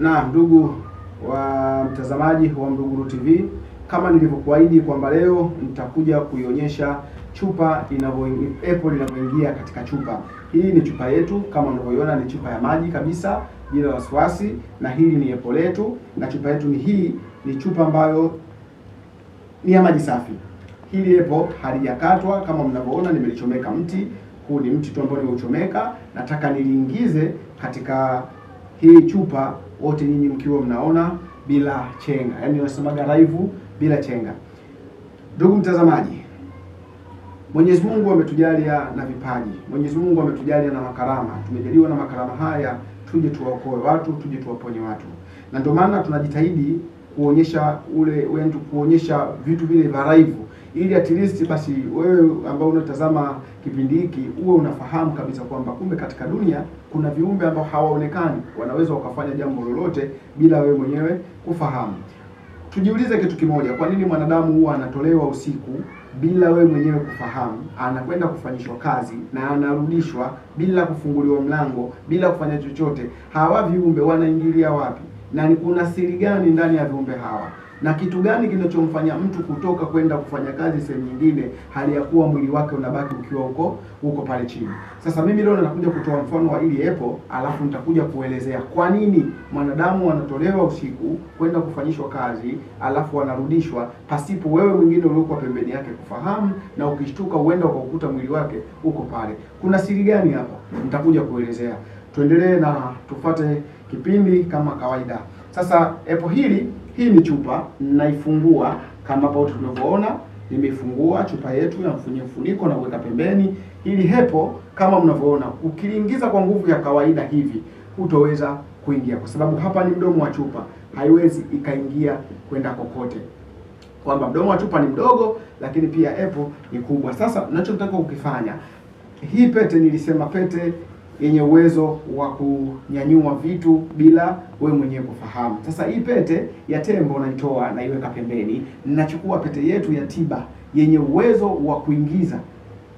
Na ndugu wa mtazamaji wa Mluguru TV, kama nilivyokuahidi kwamba leo nitakuja kuionyesha chupa inavyo apple inavyoingia katika chupa. Hii ni chupa yetu, kama unavyoiona ni chupa ya maji kabisa bila wasiwasi, na hili ni apple letu, na chupa yetu ni hii, ni chupa ambayo ni ya maji safi. Hili apple halijakatwa kama mnavyoona, nimelichomeka mti huu. Ni mti tu ambao nimeuchomeka, nataka niliingize katika hii chupa wote nyinyi mkiwa mnaona bila chenga, yaani nasemaga live bila chenga. Ndugu mtazamaji, Mwenyezi Mungu ametujalia na vipaji, Mwenyezi Mungu ametujalia na makarama. Tumejaliwa na makarama haya, tuje tuwaokoe watu, tuje tuwaponye watu, na ndio maana tunajitahidi kuonyesha ule wentu, kuonyesha vitu vile vya live ili at least basi wewe ambao unatazama kipindi hiki uwe unafahamu kabisa kwamba kumbe katika dunia kuna viumbe ambao hawaonekani wanaweza wakafanya jambo lolote bila wewe mwenyewe kufahamu. Tujiulize kitu kimoja, kwa nini mwanadamu huwa anatolewa usiku bila wewe mwenyewe kufahamu, anakwenda kufanyishwa kazi na anarudishwa bila kufunguliwa mlango, bila kufanya chochote? Hawa viumbe wanaingilia wapi, na ni kuna siri gani ndani ya viumbe hawa na kitu gani kinachomfanya mtu kutoka kwenda kufanya kazi sehemu nyingine hali ya kuwa mwili wake unabaki ukiwa huko huko pale chini. Sasa mimi leo nakuja kutoa mfano wa ili epo, alafu nitakuja kuelezea kwa nini mwanadamu anatolewa usiku kwenda kufanyishwa kazi, alafu anarudishwa pasipo wewe mwingine uliokuwa pembeni yake kufahamu, na ukishtuka uenda ukakuta mwili wake uko pale. Kuna siri gani hapa? Nitakuja kuelezea. Tuendelee na tufate kipindi kama kawaida. Sasa epo hili hii ni chupa naifungua kama hapo tunavyoona, nimeifungua chupa yetu na mfunye mfuniko na kuweka pembeni. Hili hepo kama mnavyoona, ukiliingiza kwa nguvu ya kawaida hivi hutoweza kuingia, kwa sababu hapa ni mdomo wa chupa, haiwezi ikaingia kwenda kokote, kwamba mdomo wa chupa ni mdogo, lakini pia epo ni kubwa. Sasa nachotaka ukifanya, hii pete nilisema pete yenye uwezo wa kunyanyua vitu bila wewe mwenyewe kufahamu. Sasa hii pete ya tembo naitoa naiweka pembeni, ninachukua pete yetu ya tiba yenye uwezo wa kuingiza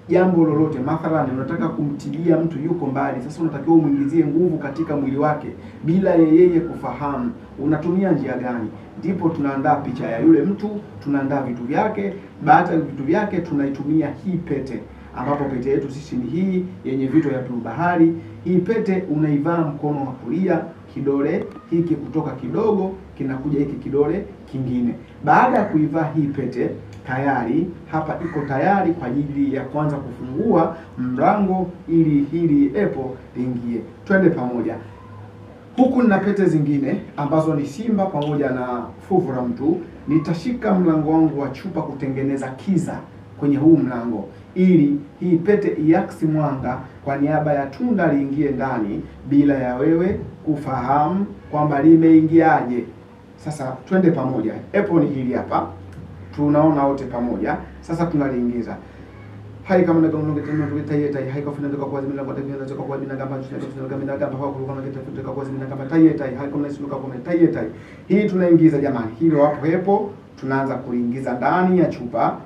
jambo lolote. Mathalan, unataka kumtibia mtu yuko mbali, sasa unatakiwa umwingizie nguvu katika mwili wake bila yeye kufahamu. Unatumia njia gani? Ndipo tunaandaa picha ya yule mtu, tunaandaa vitu vyake. Baada ya vitu vyake, tunaitumia hii pete ambapo pete yetu sisi ni hii yenye vito ya bluu bahari. Hii pete unaivaa mkono wa kulia, kidole hiki kutoka kidogo kinakuja hiki kidole kingine. Baada ya kuivaa hii pete tayari, hapa iko tayari kwa ajili ya kuanza kufungua mlango ili hili epo liingie. Twende pamoja. Huku nina pete zingine ambazo ni simba pamoja na fuvu la mtu. Nitashika mlango wangu wa chupa kutengeneza kiza kwenye huu mlango ili hii pete iaksi mwanga kwa niaba ya tunda liingie ndani bila ya wewe kufahamu kwamba limeingiaje. Sasa twende pamoja. epo ni hili hapa, tunaona wote pamoja. Sasa tunaliingiza. Hii tunaingiza jamani, hilo hapo hapo tunaanza kuingiza ndani ya chupa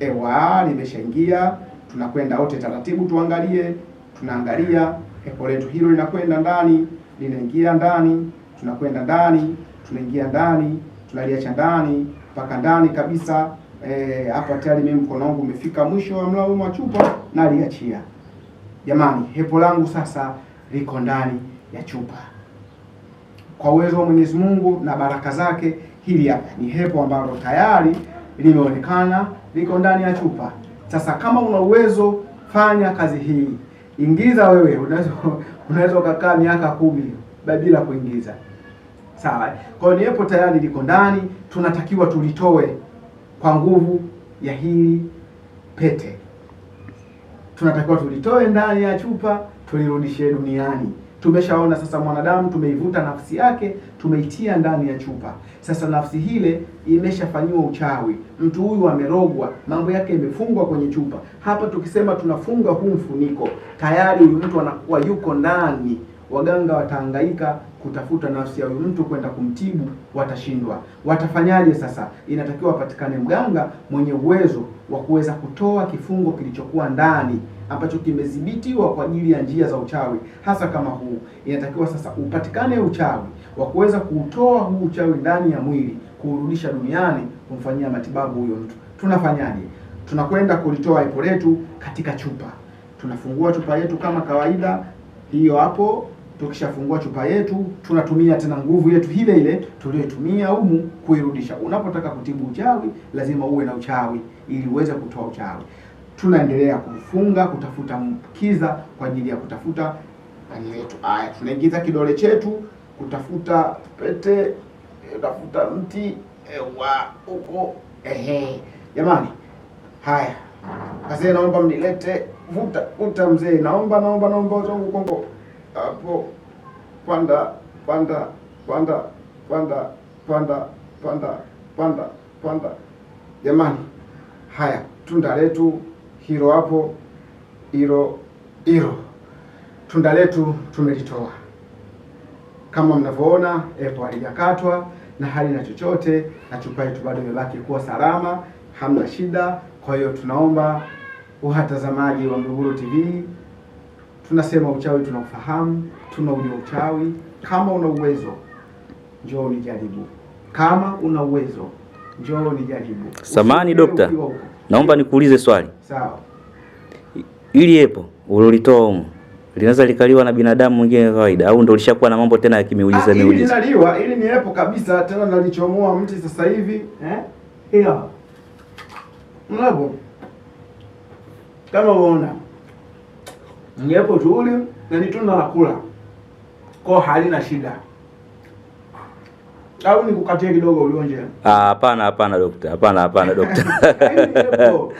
Ewa limeshaingia, tunakwenda wote taratibu, tuangalie. Tunaangalia hepo letu hilo linakwenda ndani, linaingia ndani, tunakwenda ndani, tunaingia ndani, tunaliacha ndani mpaka ndani kabisa. Hapa e, tayari mimi mkono wangu umefika mwisho wa mlao wa chupa, naliachia. Jamani, hepo langu sasa liko ndani ya chupa kwa uwezo wa Mwenyezi Mungu na baraka zake. Hili hapa ni hepo ambalo tayari limeonekana liko ndani ya chupa. Sasa kama una uwezo, fanya kazi hii, ingiza wewe. Unaweza unaweza ukakaa miaka kumi bila kuingiza, sawa. Kwa hiyo niepo tayari liko ndani, tunatakiwa tulitoe kwa nguvu ya hii pete, tunatakiwa tulitoe ndani ya chupa, tulirudishe duniani. Tumeshaona sasa mwanadamu tumeivuta nafsi yake tumeitia ndani ya chupa. Sasa nafsi hile imeshafanyiwa uchawi, mtu huyu amerogwa, mambo yake imefungwa kwenye chupa. Hapa tukisema tunafunga huu mfuniko, tayari huyu mtu anakuwa yuko ndani. Waganga watahangaika kutafuta nafsi ya huyu mtu kwenda kumtibu, watashindwa. Watafanyaje sasa? Inatakiwa wapatikane mganga mwenye uwezo wa kuweza kutoa kifungo kilichokuwa ndani ambacho kimedhibitiwa kwa ajili ya njia za uchawi, hasa kama huu. Inatakiwa sasa upatikane uchawi wa kuweza kuutoa huu uchawi ndani ya mwili, kuurudisha duniani, kumfanyia matibabu huyo mtu. Tunafanyaje? Tunakwenda kulitoa ipo letu katika chupa. Tunafungua chupa yetu kama kawaida, hiyo hapo. Tukishafungua chupa yetu, tunatumia tena nguvu yetu ile ile tuliyotumia humu kuirudisha. Unapotaka kutibu uchawi, lazima uwe na uchawi ili uweze kutoa uchawi. Tunaendelea kufunga, kutafuta mkiza kwa ajili ya kutafuta ndani yetu. Haya, tunaingiza kidole chetu kutafuta pete, kutafuta mti ewa huko. Ehe, jamani, haya Kazee, naomba mnilete vuta vuta, mzee, naomba naomba naomba zangu kongo hapo, panda panda panda panda panda panda panda panda. Jamani, haya tunda letu hilo hapo, hilo hilo tunda letu tumelitoa kama mnavyoona, epo halijakatwa na halina chochote, na chupa yetu bado imebaki kuwa salama, hamna shida. Kwa hiyo tunaomba uhatazamaji wa Mluguru TV, tunasema uchawi tunaufahamu, tunaujua uchawi. Kama una uwezo njoo unijaribu, kama una uwezo njoo unijaribu. Samani dokta. Naomba nikuulize swali. Sawa. Ili epo ulolitoa humu linaweza likaliwa na binadamu mwingine kawaida, au ndio lishakuwa na mambo tena ya Ah, kimiujiza hili miujiza? linaliwa, ili ni epo kabisa, tena nalichomoa mti sasa hivi eh? Hiyo. Mnapo kama unaona ni epo tu ule na ni tunda la kula, kwa halina shida. Au nikukatie kidogo ulionje? Ah, hapana hapana dokta, hapana hapana dokta. Hili ni epo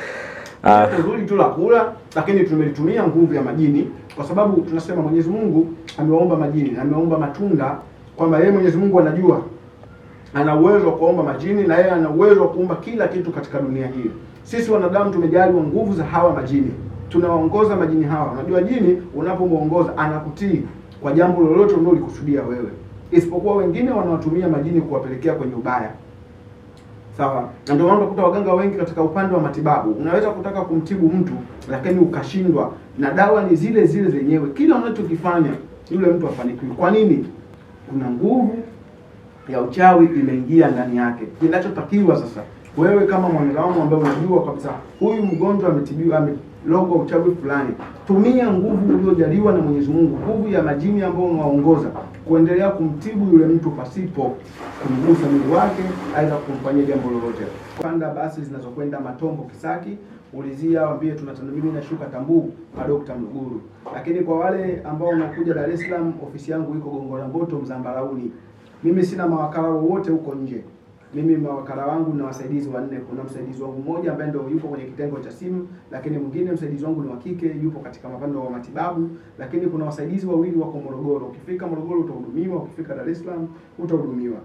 Ah. Zuri tu la kula, lakini tumelitumia nguvu ya majini, kwa sababu tunasema Mwenyezi Mungu amewaomba majini, ameomba matunda, kwamba yeye Mwenyezi Mungu anajua ana uwezo wa kuomba majini na yeye ana uwezo wa kuumba kila kitu katika dunia hii. Sisi wanadamu tumejaliwa nguvu za hawa majini, tunawaongoza majini hawa. Unajua jini unapomuongoza anakutii kwa jambo lolote unalolikusudia wewe, isipokuwa wengine wanawatumia majini kuwapelekea kwenye ubaya. Sawa, na ndio maana waganga wengi katika upande wa matibabu, unaweza kutaka kumtibu mtu lakini ukashindwa, na dawa ni zile zile zenyewe, kila unachokifanya yule mtu afanikiwe. Kwa nini? Kuna nguvu ya uchawi imeingia ndani yake. Kinachotakiwa sasa, wewe kama mwanadamu ambaye unajua kabisa huyu mgonjwa ametibiwa, amelogwa uchawi fulani, tumia nguvu uliojaliwa na Mwenyezi Mungu, nguvu ya majini ambayo unawaongoza kuendelea kumtibu yule mtu pasipo kumgusa mwili wake, aidha kumfanyia jambo lolote. Panda basi zinazokwenda Matombo Kisaki, ulizia waambie tunatana na shuka Tambu Dr. Mluguru. Lakini kwa wale ambao wanakuja Dar es Salaam, ofisi yangu iko Gongo la Mboto Mzambarauni. Mimi sina mawakala wowote huko nje. Mimi mawakala wangu na wasaidizi wanne. Kuna msaidizi wangu mmoja ambaye ndio yupo kwenye kitengo cha simu, lakini mwingine msaidizi wangu ni wa kike, yupo katika mapando wa matibabu, lakini kuna wasaidizi wawili wako Morogoro. Ukifika Morogoro utahudumiwa, ukifika Dar es Salaam utahudumiwa.